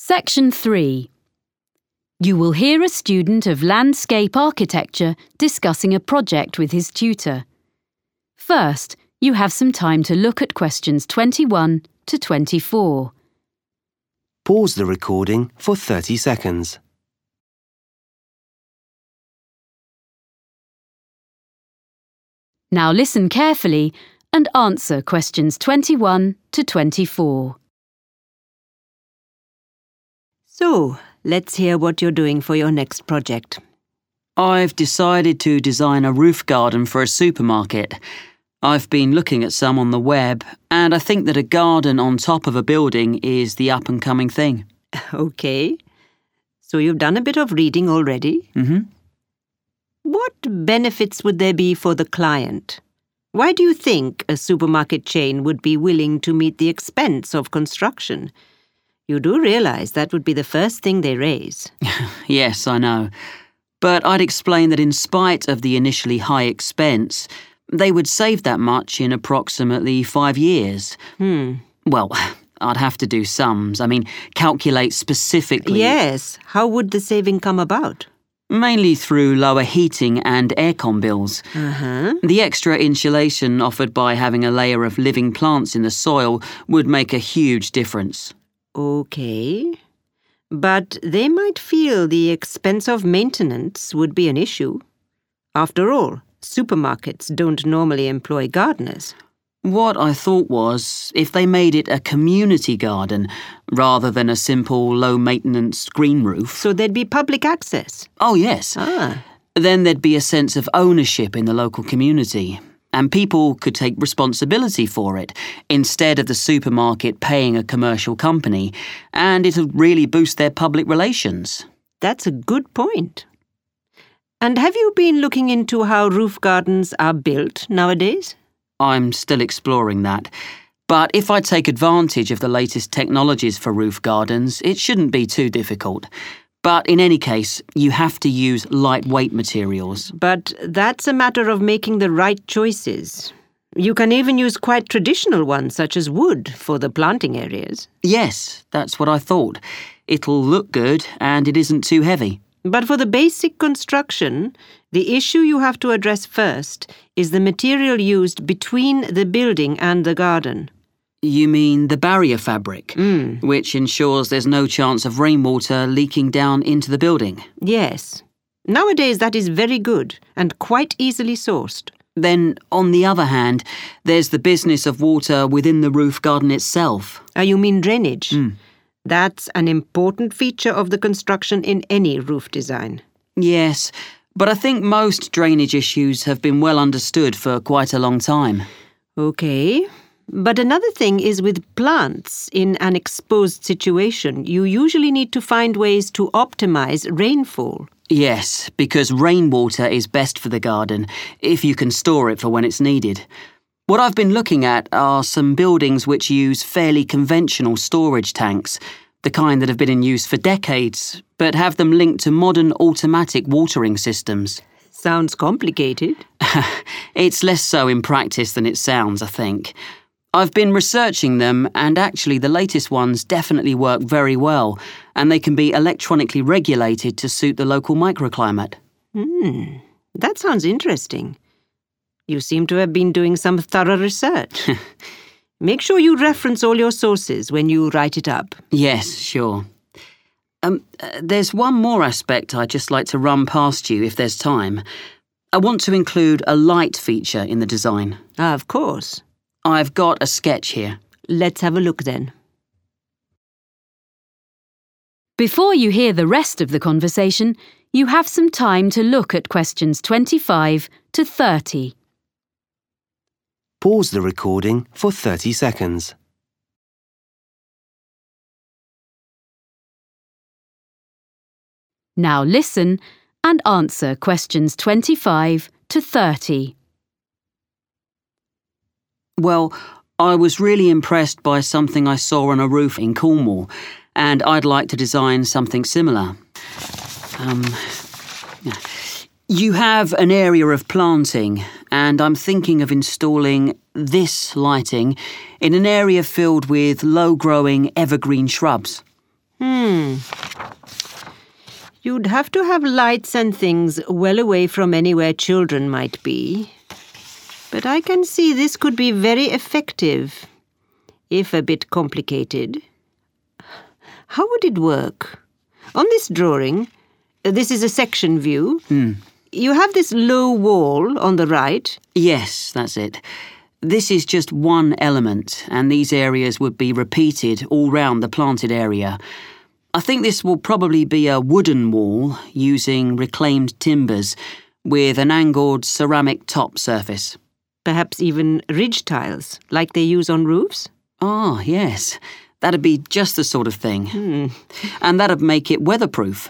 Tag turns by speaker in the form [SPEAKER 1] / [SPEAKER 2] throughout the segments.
[SPEAKER 1] Section 3. You will hear a student of landscape architecture discussing a project with his tutor. First, you have some time to look at questions 21 to 24.
[SPEAKER 2] Pause the recording for 30 seconds.
[SPEAKER 1] Now listen carefully and answer questions 21 to 24.
[SPEAKER 3] So, let's hear what you're doing for your next project.
[SPEAKER 4] I've decided to design a roof garden for a supermarket. I've been looking at some on the web, and I think that a garden on top of a building is the up and coming thing.
[SPEAKER 3] Okay. So, you've done a bit of reading already.
[SPEAKER 4] Mm hmm.
[SPEAKER 3] What benefits would there be for the client? Why do you think a supermarket chain would be willing to meet the expense of construction? You do realize that would be the first thing they raise.
[SPEAKER 4] Yes, I know. But I'd explain that in spite of the initially high expense, they would save that much in approximately five years.
[SPEAKER 3] Hmm.
[SPEAKER 4] Well, I'd have to do sums. I mean, calculate specifically.
[SPEAKER 3] Yes. How would the saving come about?
[SPEAKER 4] Mainly through lower heating and aircon bills.
[SPEAKER 3] Uh huh.
[SPEAKER 4] The extra insulation offered by having a layer of living plants in the soil would make a huge difference.
[SPEAKER 3] Okay. But they might feel the expense of maintenance would be an issue. After all, supermarkets don't normally employ gardeners.
[SPEAKER 4] What I thought was if they made it a community garden rather than a simple low maintenance green roof.
[SPEAKER 3] So there'd be public access.
[SPEAKER 4] Oh, yes.
[SPEAKER 3] Ah.
[SPEAKER 4] Then there'd be a sense of ownership in the local community, and people could take responsibility for it instead of the supermarket paying a commercial company, and it'll really boost their public relations.
[SPEAKER 3] That's a good point. And have you been looking into how roof gardens are built nowadays?
[SPEAKER 4] I'm still exploring that. But if I take advantage of the latest technologies for roof gardens, it shouldn't be too difficult. But in any case, you have to use lightweight materials.
[SPEAKER 3] But that's a matter of making the right choices. You can even use quite traditional ones, such as wood, for the planting areas.
[SPEAKER 4] Yes, that's what I thought. It'll look good and it isn't too heavy.
[SPEAKER 3] But for the basic construction, the issue you have to address first is the material used between the building and the garden.
[SPEAKER 4] You mean the barrier fabric,
[SPEAKER 3] Mm.
[SPEAKER 4] which ensures there's no chance of rainwater leaking down into the building.
[SPEAKER 3] Yes. Nowadays, that is very good and quite easily sourced.
[SPEAKER 4] Then, on the other hand, there's the business of water within the roof garden itself.
[SPEAKER 3] Ah, you mean drainage?
[SPEAKER 4] Mm.
[SPEAKER 3] That's an important feature of the construction in any roof design.
[SPEAKER 4] Yes, but I think most drainage issues have been well understood for quite a long time.
[SPEAKER 3] Okay. But another thing is with plants in an exposed situation, you usually need to find ways to optimize rainfall.
[SPEAKER 4] Yes, because rainwater is best for the garden, if you can store it for when it's needed. What I've been looking at are some buildings which use fairly conventional storage tanks, the kind that have been in use for decades, but have them linked to modern automatic watering systems.
[SPEAKER 3] Sounds complicated.
[SPEAKER 4] It's less so in practice than it sounds, I think. I've been researching them, and actually, the latest ones definitely work very well, and they can be electronically regulated to suit the local microclimate.
[SPEAKER 3] Hmm. That sounds interesting. You seem to have been doing some thorough research. Make sure you reference all your sources when you write it up.
[SPEAKER 4] Yes, sure. Um, uh, there's one more aspect I'd just like to run past you if there's time. I want to include a light feature in the design.
[SPEAKER 3] Ah, of course.
[SPEAKER 4] I've got a sketch here.
[SPEAKER 3] Let's have a look then.
[SPEAKER 1] Before you hear the rest of the conversation, you have some time to look at questions 25 to 30.
[SPEAKER 2] Pause the recording for 30 seconds.
[SPEAKER 1] Now listen and answer questions 25 to 30.
[SPEAKER 4] Well, I was really impressed by something I saw on a roof in Cornwall, and I'd like to design something similar. Um, you have an area of planting, and I'm thinking of installing this lighting in an area filled with low growing evergreen shrubs.
[SPEAKER 3] Hmm. You'd have to have lights and things well away from anywhere children might be. But I can see this could be very effective, if a bit complicated. How would it work? On this drawing, uh, this is a section view. Hmm. You have this low wall on the right.
[SPEAKER 4] Yes, that's it. This is just one element, and these areas would be repeated all round the planted area. I think this will probably be a wooden wall using reclaimed timbers with an angled ceramic top surface.
[SPEAKER 3] Perhaps even ridge tiles, like they use on roofs.
[SPEAKER 4] Ah, yes. That'd be just the sort of thing. And that'd make it weatherproof.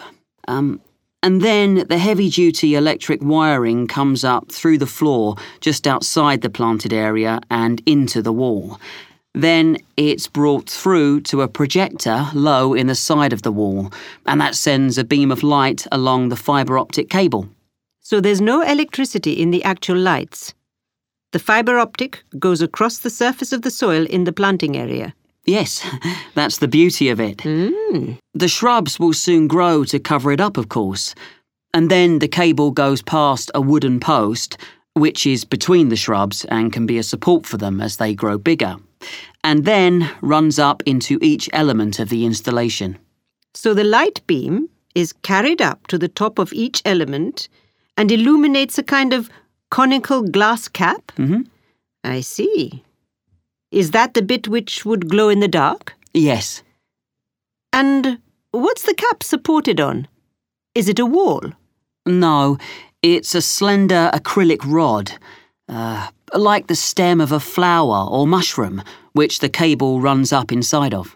[SPEAKER 4] Um, and then the heavy duty electric wiring comes up through the floor just outside the planted area and into the wall. Then it's brought through to a projector low in the side of the wall, and that sends a beam of light along the fibre optic cable.
[SPEAKER 3] So there's no electricity in the actual lights. The fibre optic goes across the surface of the soil in the planting area.
[SPEAKER 4] Yes, that's the beauty of it. Mm. The shrubs will soon grow to cover it up, of course. And then the cable goes past a wooden post, which is between the shrubs and can be a support for them as they grow bigger, and then runs up into each element of the installation.
[SPEAKER 3] So the light beam is carried up to the top of each element and illuminates a kind of conical glass cap?
[SPEAKER 4] Mhm.
[SPEAKER 3] I see. Is that the bit which would glow in the dark?
[SPEAKER 4] Yes,
[SPEAKER 3] And what's the cap supported on? Is it a wall?
[SPEAKER 4] no, it's a slender acrylic rod, uh, like the stem of a flower or mushroom, which the cable runs up inside of.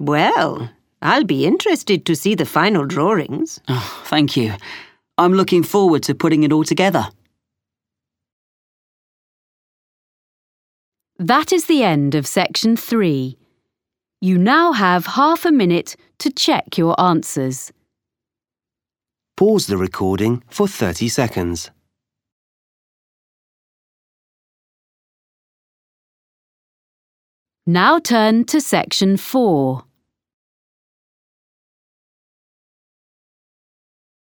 [SPEAKER 3] Well, I'll be interested to see the final drawings.
[SPEAKER 4] Oh, thank you. I'm looking forward to putting it all together.
[SPEAKER 1] That is the end of section three. You now have half a minute to check your answers.
[SPEAKER 2] Pause the recording for 30 seconds.
[SPEAKER 1] Now turn to section four.